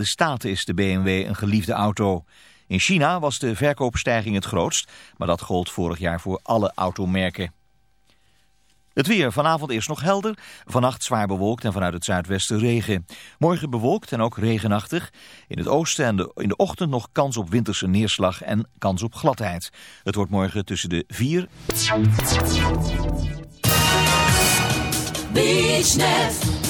Verenigde Staten is de BMW een geliefde auto. In China was de verkoopstijging het grootst, maar dat gold vorig jaar voor alle automerken. Het weer vanavond eerst nog helder, vannacht zwaar bewolkt en vanuit het zuidwesten regen. Morgen bewolkt en ook regenachtig. In het oosten en de, in de ochtend nog kans op winterse neerslag en kans op gladheid. Het wordt morgen tussen de 4... BeachNet,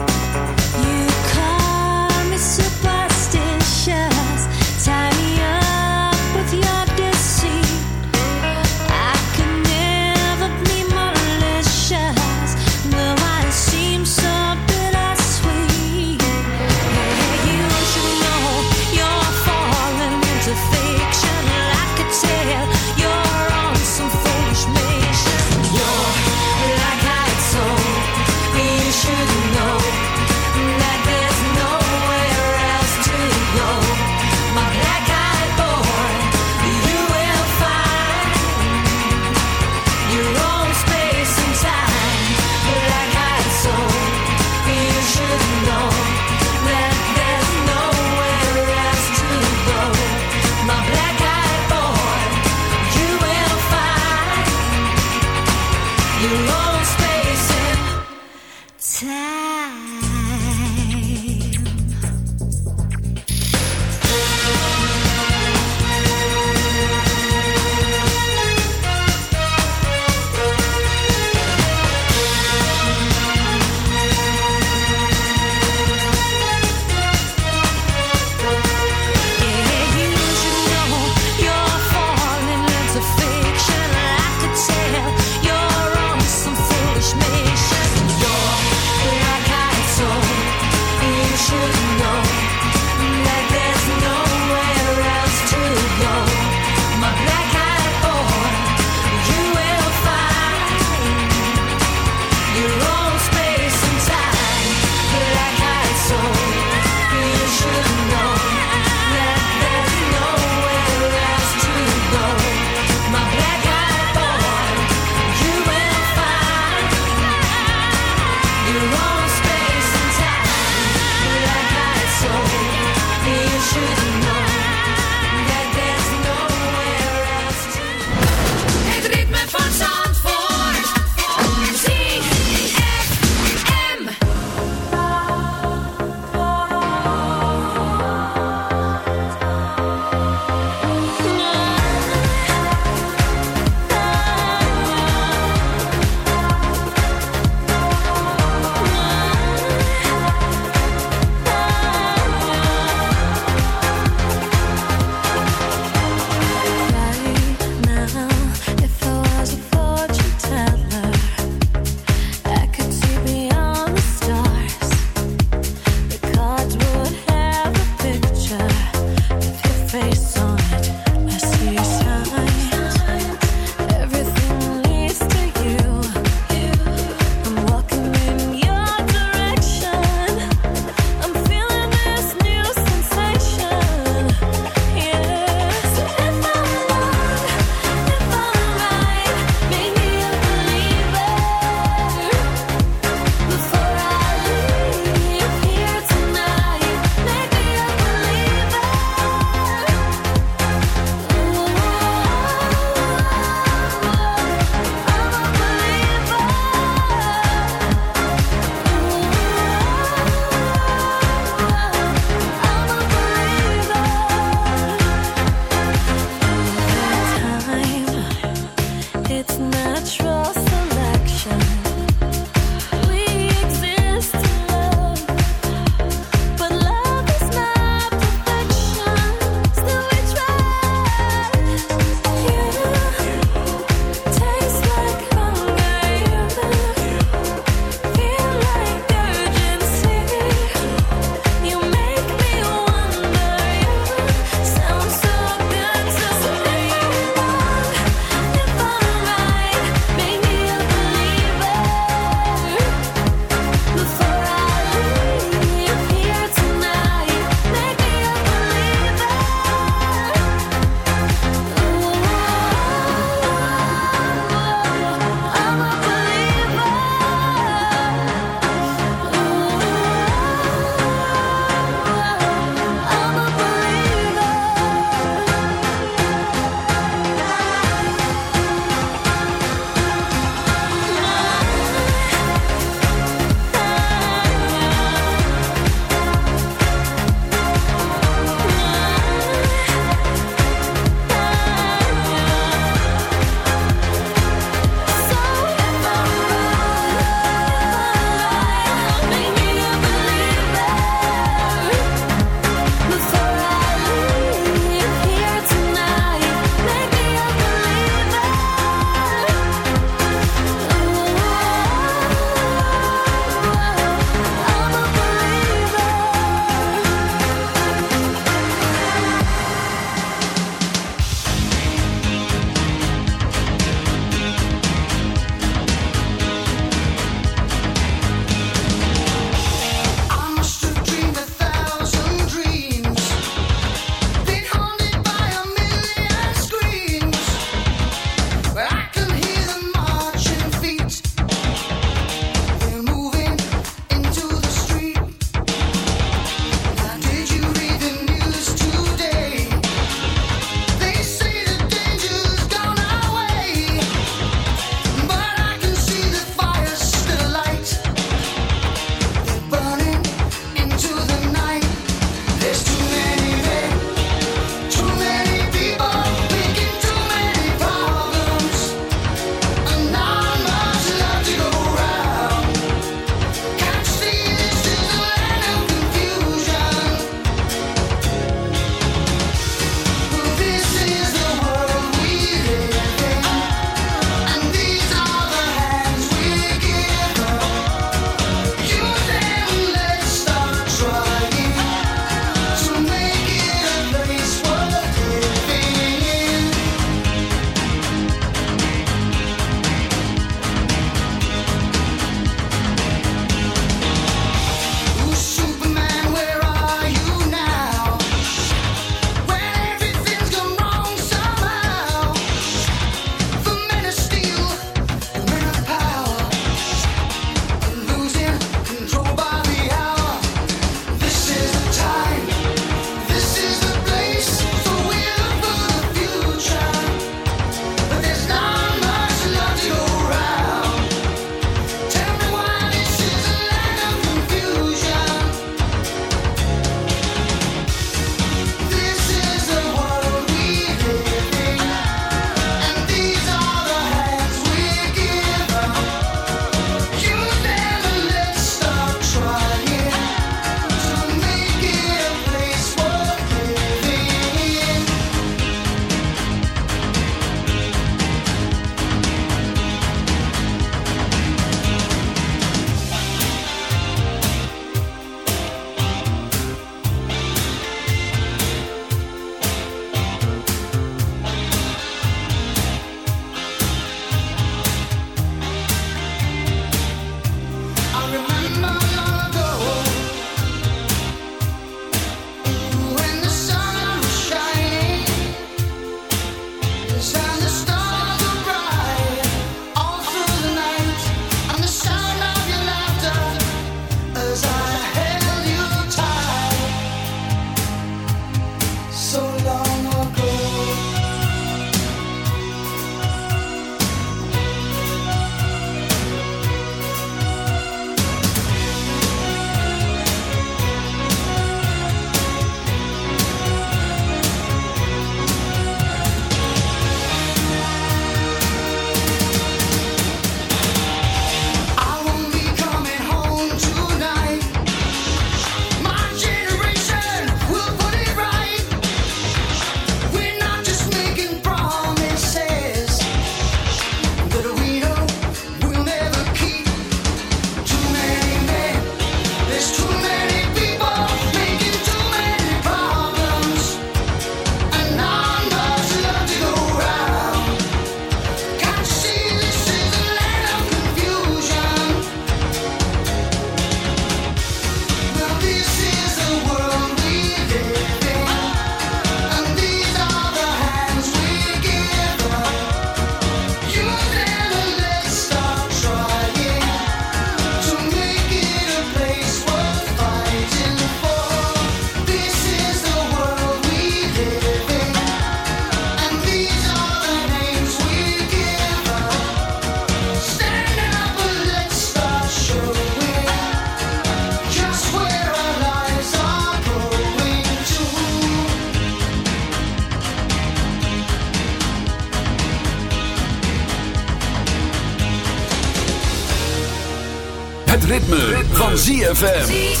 ZFM.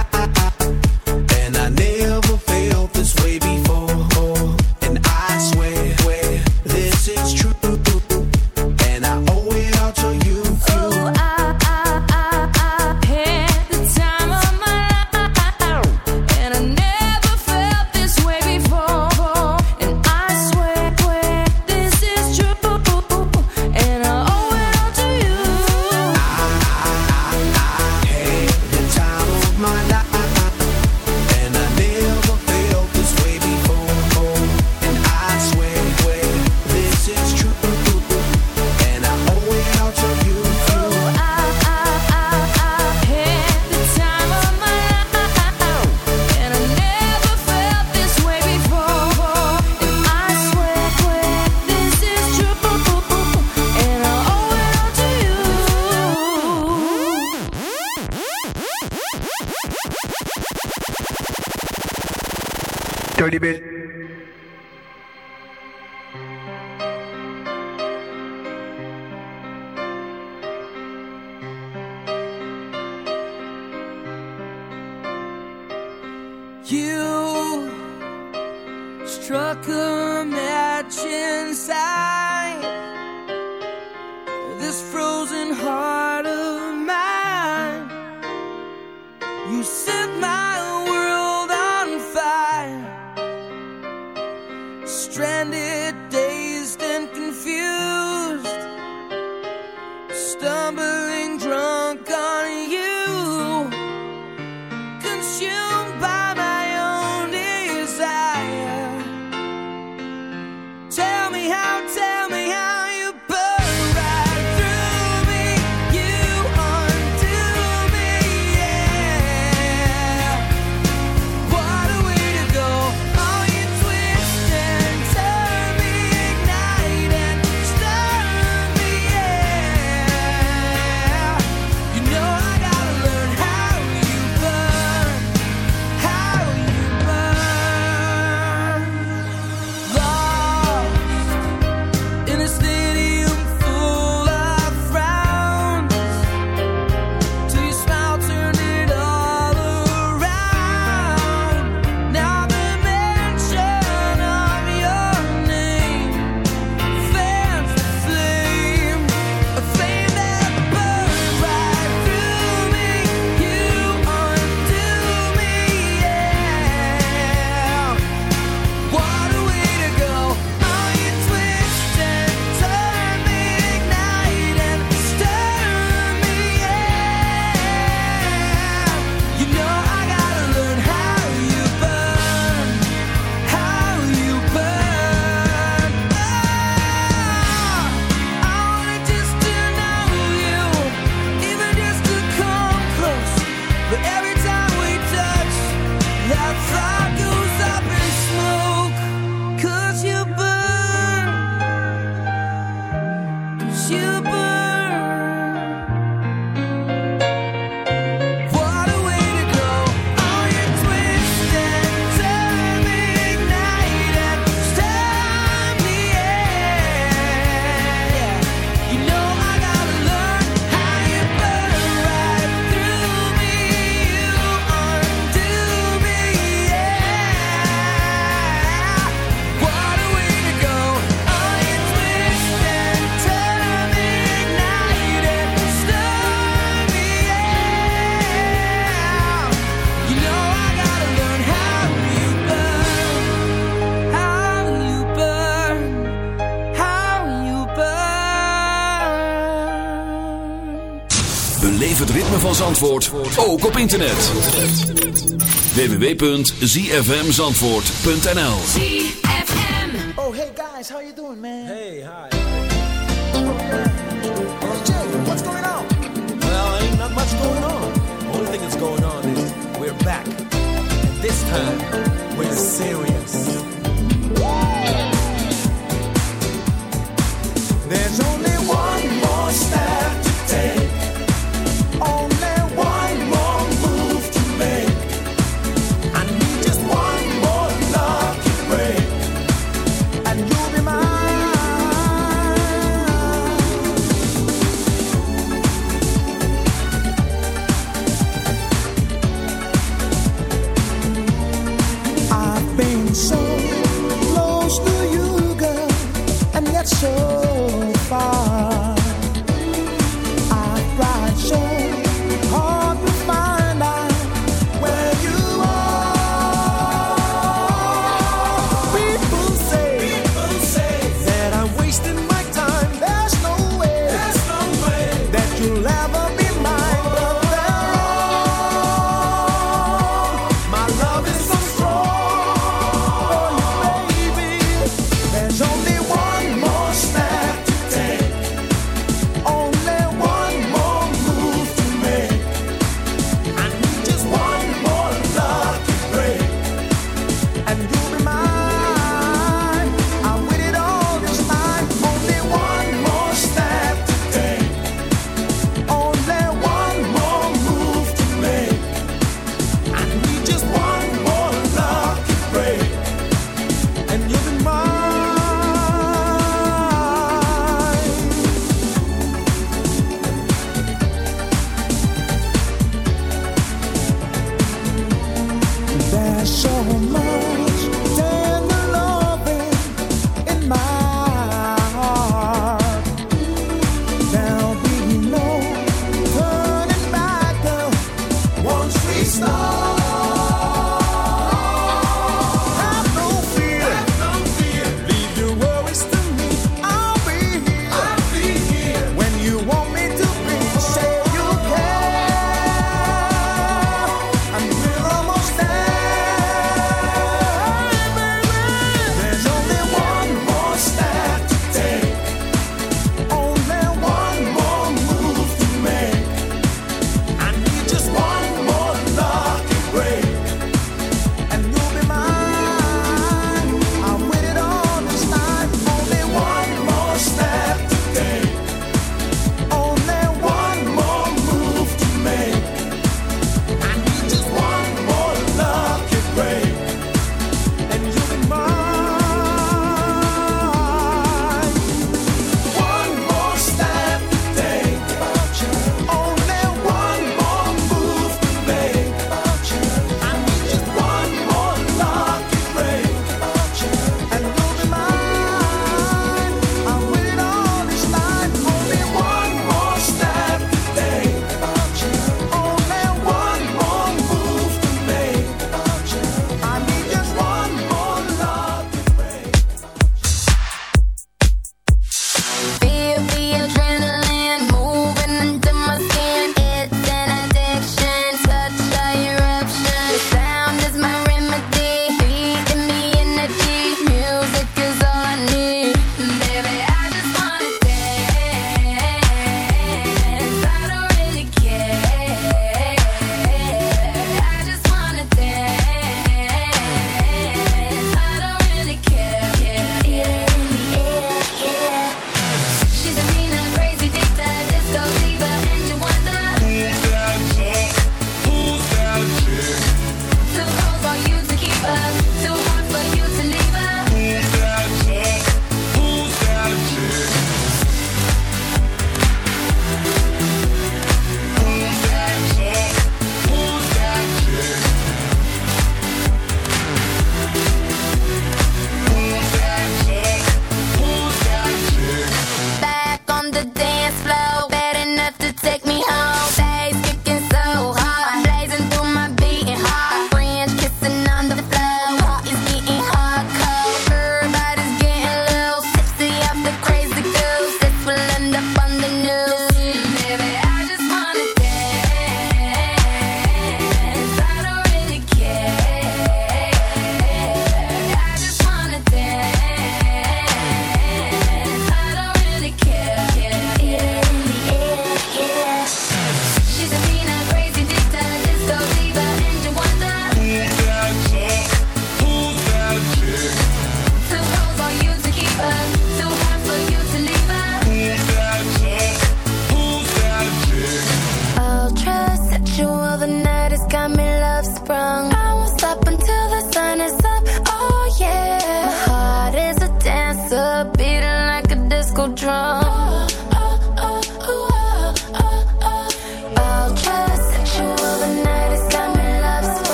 ritme van Zandvoort ook op internet. www.zfmzandvoort.nl Oh hey guys, how you doing man? Hey, hi. Oh Jay, what's going on? Well, ain't not much going on. The only thing that's going on is we're back. And this time, we're serious. There's only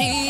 she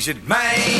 is het mijn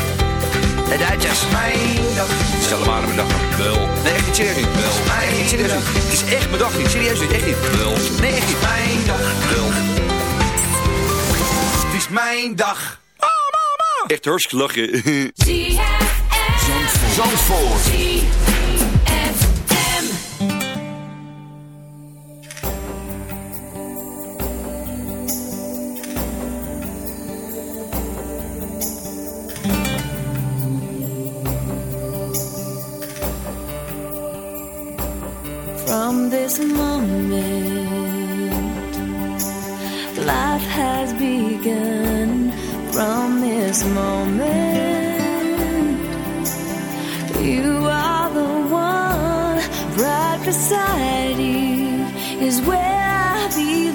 De Duitsers. Mijn dag. Stel maar mijn dag. Wel. Nee, echt niet serieus niet. Wel. Nee, niet serieus niet. Het is echt mijn dag niet. Serieus niet. Echt niet. Wel. Nee, echt niet. Mijn dag. Wel. Het is mijn dag. Oh, mama. Echt hartstikke lachen. ZFM. Zandvoort. see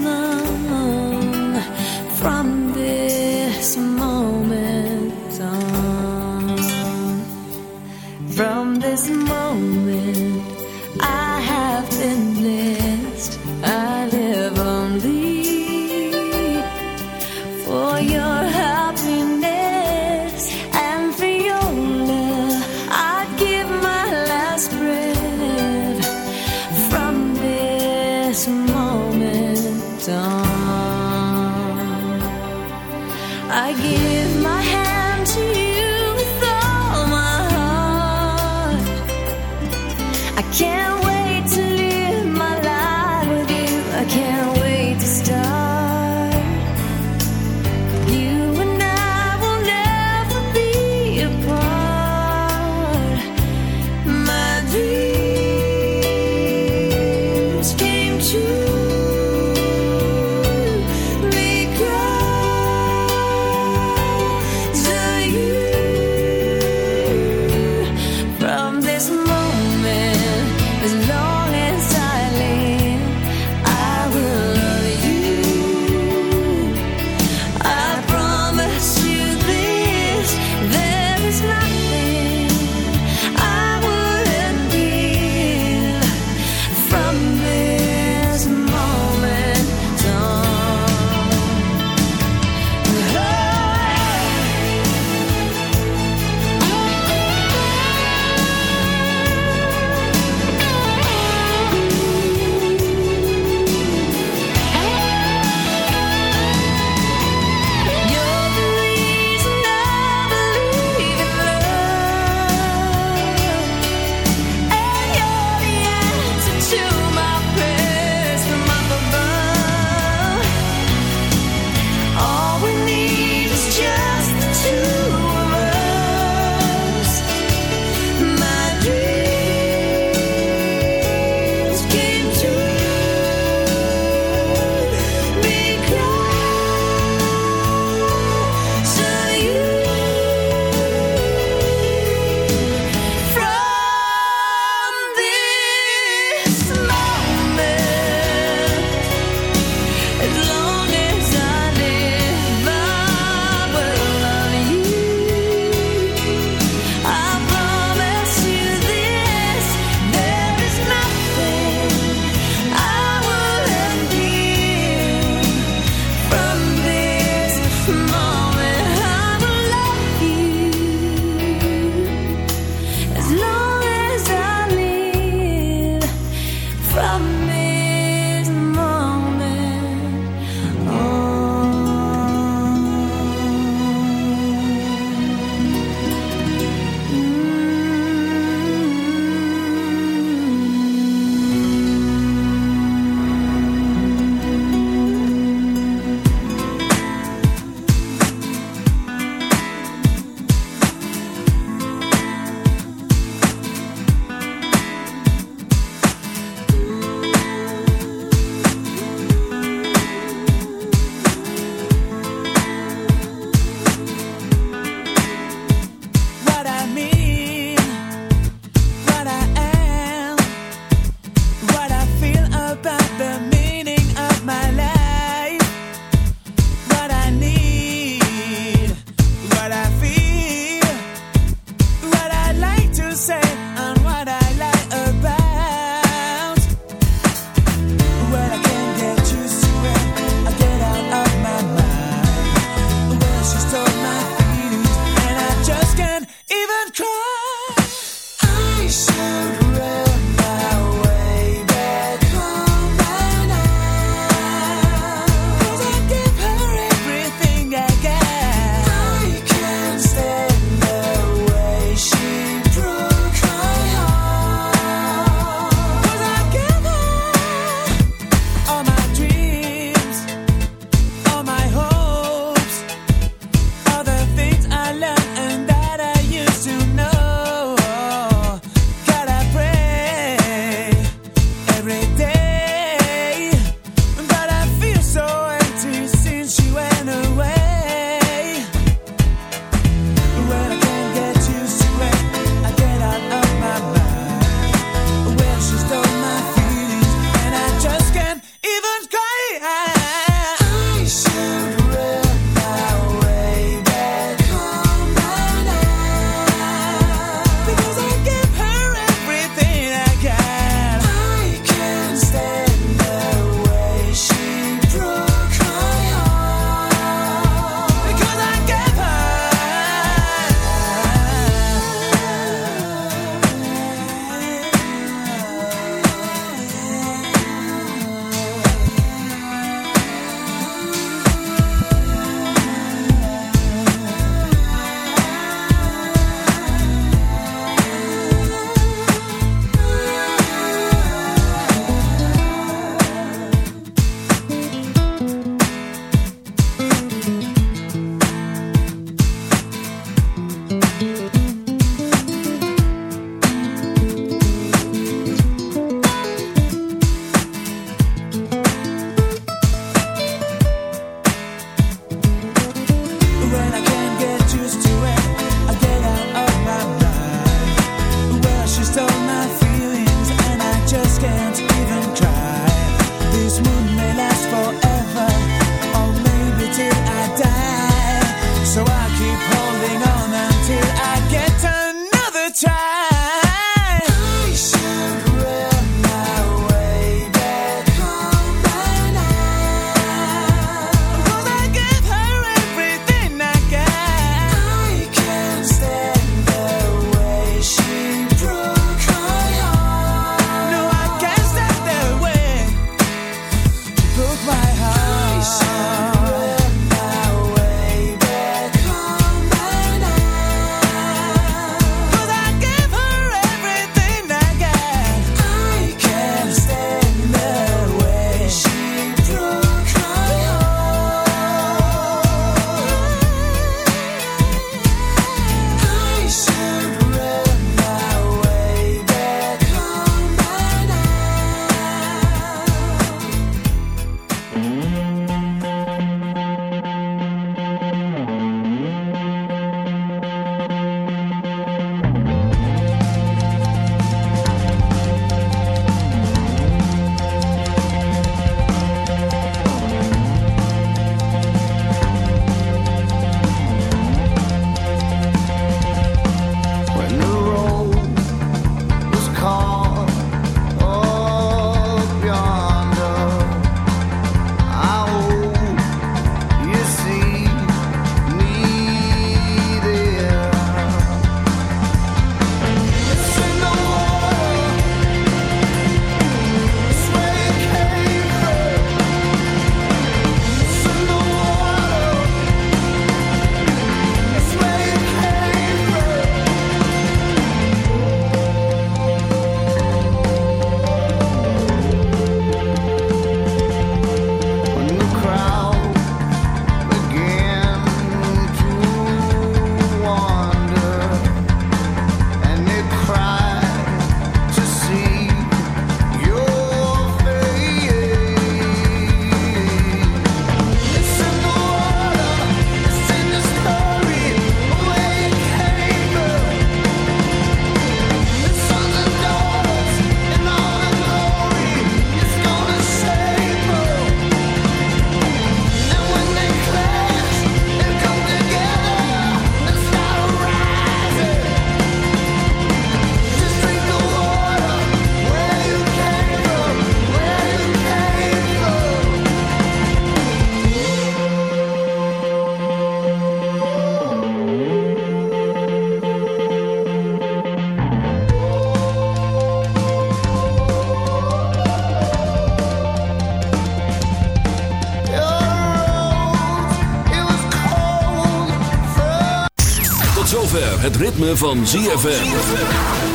zover het ritme van ZFM.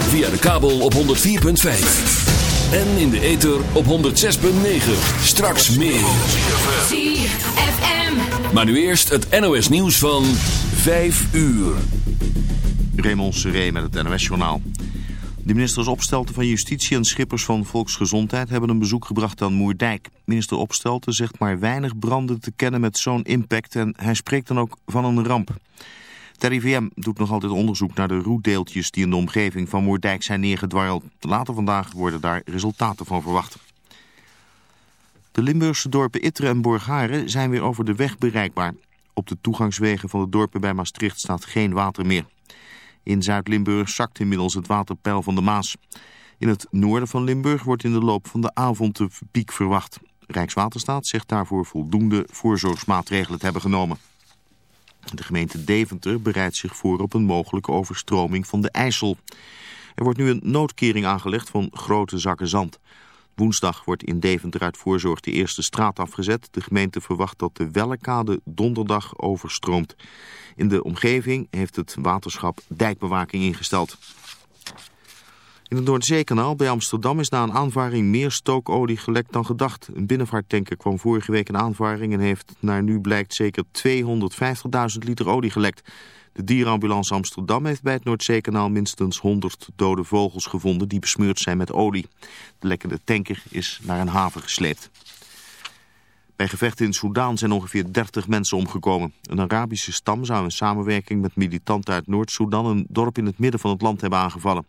Via de kabel op 104.5. En in de ether op 106.9. Straks meer. ZFM. Maar nu eerst het NOS nieuws van 5 uur. Raymond Seré met het NOS-journaal. De ministers Opstelten van Justitie en Schippers van Volksgezondheid hebben een bezoek gebracht aan Moerdijk. Minister Opstelten zegt maar weinig branden te kennen met zo'n impact en hij spreekt dan ook van een ramp. Het RIVM doet nog altijd onderzoek naar de roetdeeltjes die in de omgeving van Moerdijk zijn neergedwarreld. Later vandaag worden daar resultaten van verwacht. De Limburgse dorpen Itteren en Borgharen zijn weer over de weg bereikbaar. Op de toegangswegen van de dorpen bij Maastricht staat geen water meer. In Zuid-Limburg zakt inmiddels het waterpeil van de Maas. In het noorden van Limburg wordt in de loop van de avond de piek verwacht. Rijkswaterstaat zegt daarvoor voldoende voorzorgsmaatregelen te hebben genomen. De gemeente Deventer bereidt zich voor op een mogelijke overstroming van de IJssel. Er wordt nu een noodkering aangelegd van grote zakken zand. Woensdag wordt in Deventer uit voorzorg de eerste straat afgezet. De gemeente verwacht dat de Wellekade donderdag overstroomt. In de omgeving heeft het waterschap dijkbewaking ingesteld. In het Noordzeekanaal bij Amsterdam is na een aanvaring meer stookolie gelekt dan gedacht. Een binnenvaarttanker kwam vorige week in aanvaring en heeft naar nu blijkt zeker 250.000 liter olie gelekt. De dierenambulance Amsterdam heeft bij het Noordzeekanaal minstens 100 dode vogels gevonden die besmeurd zijn met olie. De lekkende tanker is naar een haven gesleept. Bij gevechten in Soedan zijn ongeveer 30 mensen omgekomen. Een Arabische stam zou in samenwerking met militanten uit Noord-Soedan een dorp in het midden van het land hebben aangevallen.